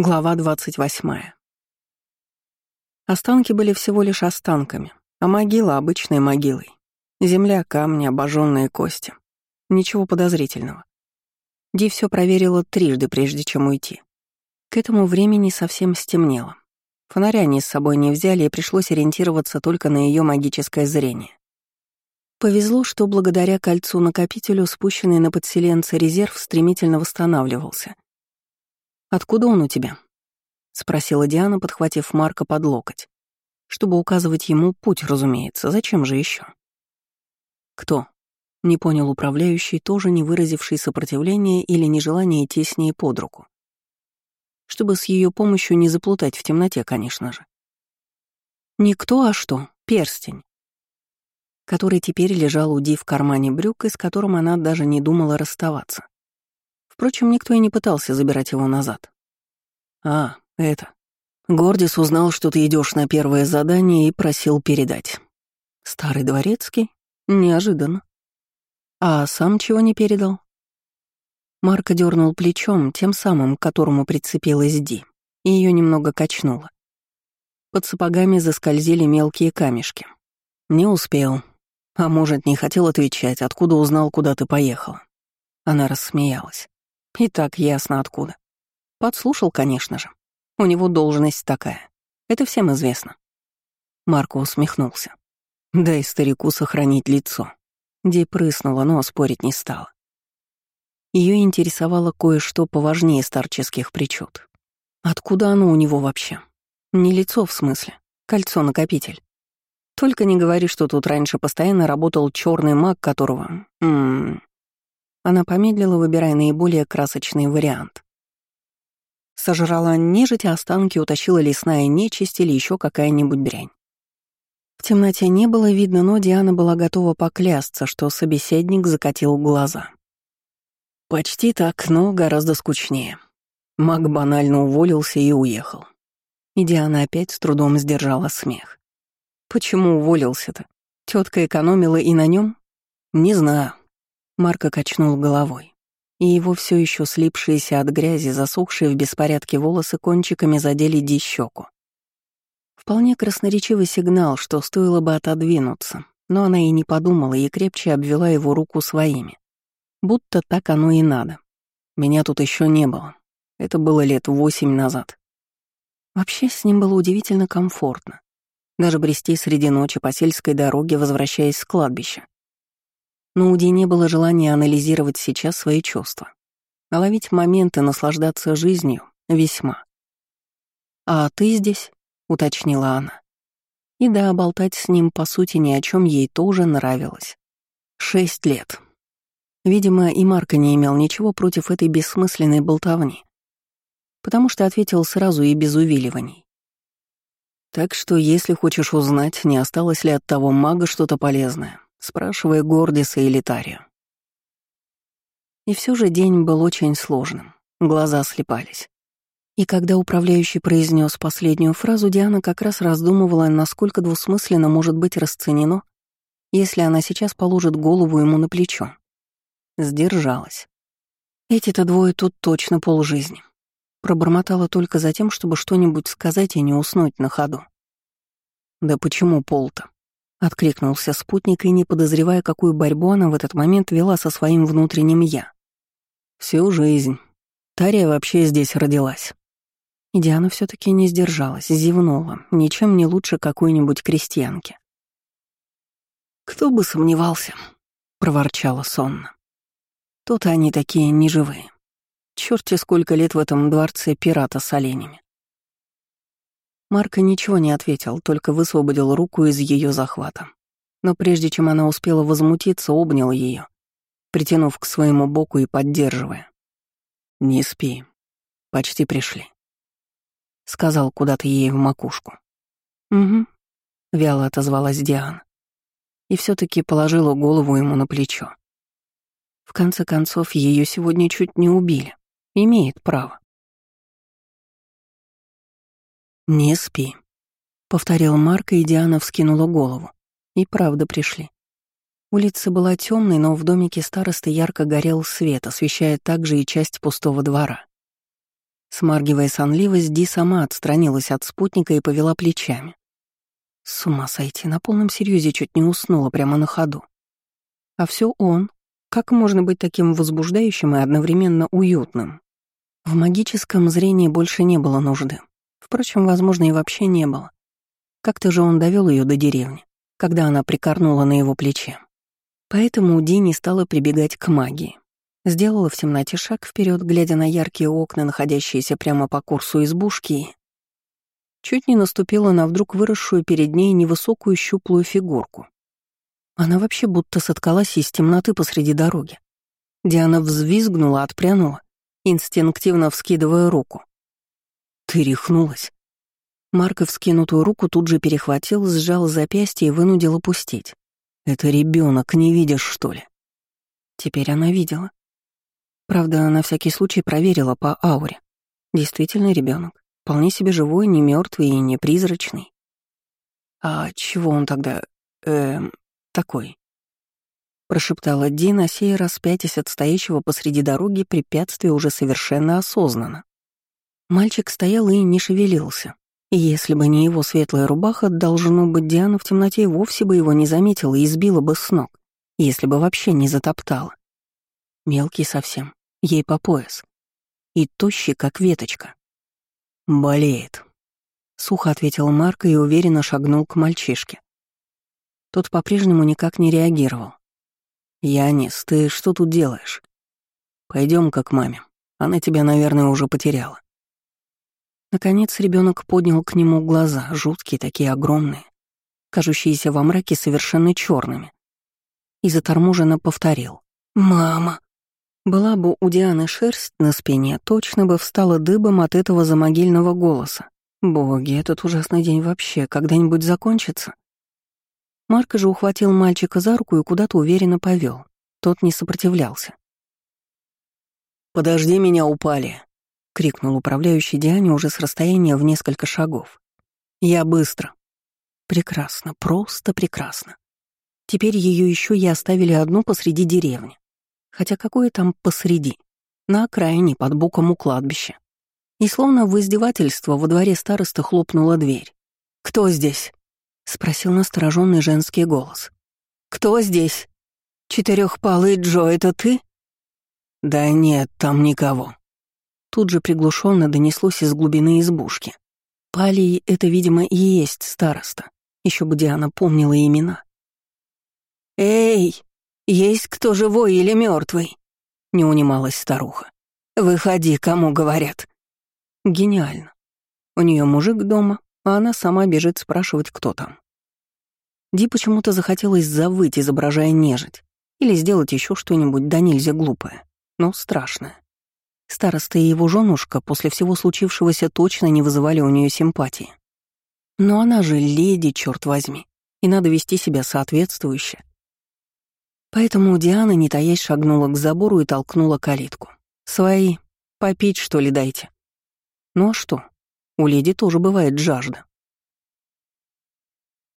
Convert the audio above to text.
Глава 28. Останки были всего лишь останками, а могила — обычной могилой. Земля, камни, обожженные кости. Ничего подозрительного. Ди все проверила трижды, прежде чем уйти. К этому времени совсем стемнело. Фонаря они с собой не взяли, и пришлось ориентироваться только на ее магическое зрение. Повезло, что благодаря кольцу-накопителю спущенный на подселенца резерв стремительно восстанавливался — «Откуда он у тебя?» — спросила Диана, подхватив Марка под локоть. Чтобы указывать ему путь, разумеется. Зачем же еще? «Кто?» — не понял управляющий, тоже не выразивший сопротивления или нежелания идти с ней под руку. Чтобы с ее помощью не заплутать в темноте, конечно же. Никто, а что? Перстень. Который теперь лежал у Ди в кармане брюк, и с которым она даже не думала расставаться. Впрочем, никто и не пытался забирать его назад. «А, это...» Гордис узнал, что ты идешь на первое задание и просил передать. Старый дворецкий? Неожиданно. А сам чего не передал? Марка дернул плечом, тем самым, к которому прицепилась Ди, и ее немного качнуло. Под сапогами заскользили мелкие камешки. Не успел. А может, не хотел отвечать, откуда узнал, куда ты поехала. Она рассмеялась. И так ясно откуда. Подслушал, конечно же. У него должность такая. Это всем известно. Марко усмехнулся. Дай старику сохранить лицо. Ди прыснула, но спорить не стала. Ее интересовало кое-что поважнее старческих причуд. Откуда оно у него вообще? Не лицо в смысле, кольцо-накопитель. Только не говори, что тут раньше постоянно работал черный маг, которого... М -м, она помедлила, выбирая наиболее красочный вариант. Сожрала нежить, а останки утащила лесная нечисть или еще какая-нибудь дрянь. В темноте не было видно, но Диана была готова поклясться, что собеседник закатил глаза. Почти так, но гораздо скучнее. Маг банально уволился и уехал. И Диана опять с трудом сдержала смех. Почему уволился-то? Тетка экономила и на нем? Не знаю. Марко качнул головой, и его все еще слипшиеся от грязи, засохшие в беспорядке волосы кончиками задели Ди щеку. Вполне красноречивый сигнал, что стоило бы отодвинуться, но она и не подумала и крепче обвела его руку своими. Будто так оно и надо. Меня тут еще не было. Это было лет восемь назад. Вообще с ним было удивительно комфортно. Даже брести среди ночи по сельской дороге, возвращаясь с кладбища но у Ди не было желания анализировать сейчас свои чувства. А ловить моменты, наслаждаться жизнью — весьма. «А ты здесь?» — уточнила она. И да, болтать с ним, по сути, ни о чем ей тоже нравилось. Шесть лет. Видимо, и Марка не имел ничего против этой бессмысленной болтовни, потому что ответил сразу и без увиливаний. Так что, если хочешь узнать, не осталось ли от того мага что-то полезное, спрашивая Гордиса и Литарию. И все же день был очень сложным, глаза слепались. И когда управляющий произнес последнюю фразу, Диана как раз раздумывала, насколько двусмысленно может быть расценено, если она сейчас положит голову ему на плечо. Сдержалась. Эти-то двое тут точно полжизни. Пробормотала только за тем, чтобы что-нибудь сказать и не уснуть на ходу. Да почему пол-то? Откликнулся спутник и, не подозревая, какую борьбу она в этот момент вела со своим внутренним «я». «Всю жизнь. Тария вообще здесь родилась». И Диана все таки не сдержалась, зевнула, ничем не лучше какой-нибудь крестьянки. «Кто бы сомневался», — проворчала сонно. «Тут они такие неживые. Чёрти сколько лет в этом дворце пирата с оленями. Марко ничего не ответил, только высвободил руку из ее захвата. Но прежде чем она успела возмутиться, обнял ее, притянув к своему боку и поддерживая. «Не спи. Почти пришли», — сказал куда-то ей в макушку. «Угу», — вяло отозвалась Диана. И все таки положила голову ему на плечо. В конце концов, ее сегодня чуть не убили. Имеет право. «Не спи», — повторил Марк, и Диана вскинула голову. И правда пришли. Улица была темной, но в домике старосты ярко горел свет, освещая также и часть пустого двора. Смаргивая сонливость, Ди сама отстранилась от спутника и повела плечами. С ума сойти, на полном серьезе чуть не уснула прямо на ходу. А все он. Как можно быть таким возбуждающим и одновременно уютным? В магическом зрении больше не было нужды. Впрочем, возможно, и вообще не было. Как-то же он довел ее до деревни, когда она прикорнула на его плече. Поэтому Ди не стала прибегать к магии. Сделала в темноте шаг вперед, глядя на яркие окна, находящиеся прямо по курсу избушки, и... Чуть не наступила на вдруг выросшую перед ней невысокую щуплую фигурку. Она вообще будто соткалась из темноты посреди дороги. Диана взвизгнула, отпрянула, инстинктивно вскидывая руку. «Ты рехнулась?» Марков скинутую руку тут же перехватил, сжал запястье и вынудил опустить. «Это ребенок, не видишь, что ли?» Теперь она видела. Правда, на всякий случай проверила по ауре. Действительно ребенок, вполне себе живой, не мертвый и не призрачный. А чего он тогда, эм, такой? Прошептала Дина, сей раз пятясь от стоящего посреди дороги препятствия уже совершенно осознанно. Мальчик стоял и не шевелился. Если бы не его светлая рубаха, должно быть, Диана в темноте вовсе бы его не заметила и сбила бы с ног, если бы вообще не затоптала. Мелкий совсем, ей по пояс. И тощий, как веточка. «Болеет», — сухо ответил Марко и уверенно шагнул к мальчишке. Тот по-прежнему никак не реагировал. «Янис, ты что тут делаешь? пойдем к маме. Она тебя, наверное, уже потеряла». Наконец ребенок поднял к нему глаза, жуткие такие огромные, кажущиеся во мраке совершенно черными, и заторможенно повторил «Мама!». Была бы у Дианы шерсть на спине, точно бы встала дыбом от этого замогильного голоса. Боги, этот ужасный день вообще когда-нибудь закончится? Марко же ухватил мальчика за руку и куда-то уверенно повел. Тот не сопротивлялся. «Подожди меня, упали!» — крикнул управляющий Диане уже с расстояния в несколько шагов. «Я быстро». Прекрасно, просто прекрасно. Теперь ее еще и оставили одну посреди деревни. Хотя какое там посреди? На окраине, под боком у кладбища. И словно в издевательство во дворе староста хлопнула дверь. «Кто здесь?» — спросил настороженный женский голос. «Кто здесь? Четырехпалый Джо, это ты?» «Да нет, там никого». Тут же приглушенно донеслось из глубины избушки. Палий — это, видимо, и есть староста. Еще бы Диана помнила имена. «Эй, есть кто живой или мертвый? не унималась старуха. «Выходи, кому говорят». Гениально. У нее мужик дома, а она сама бежит спрашивать, кто там. Ди почему-то захотелось завыть, изображая нежить, или сделать еще что-нибудь да нельзя глупое, но страшное. Староста и его женушка после всего случившегося точно не вызывали у нее симпатии. Но она же леди, черт возьми, и надо вести себя соответствующе. Поэтому Диана, не таясь, шагнула к забору и толкнула калитку. «Свои. Попить, что ли, дайте?» «Ну а что? У леди тоже бывает жажда.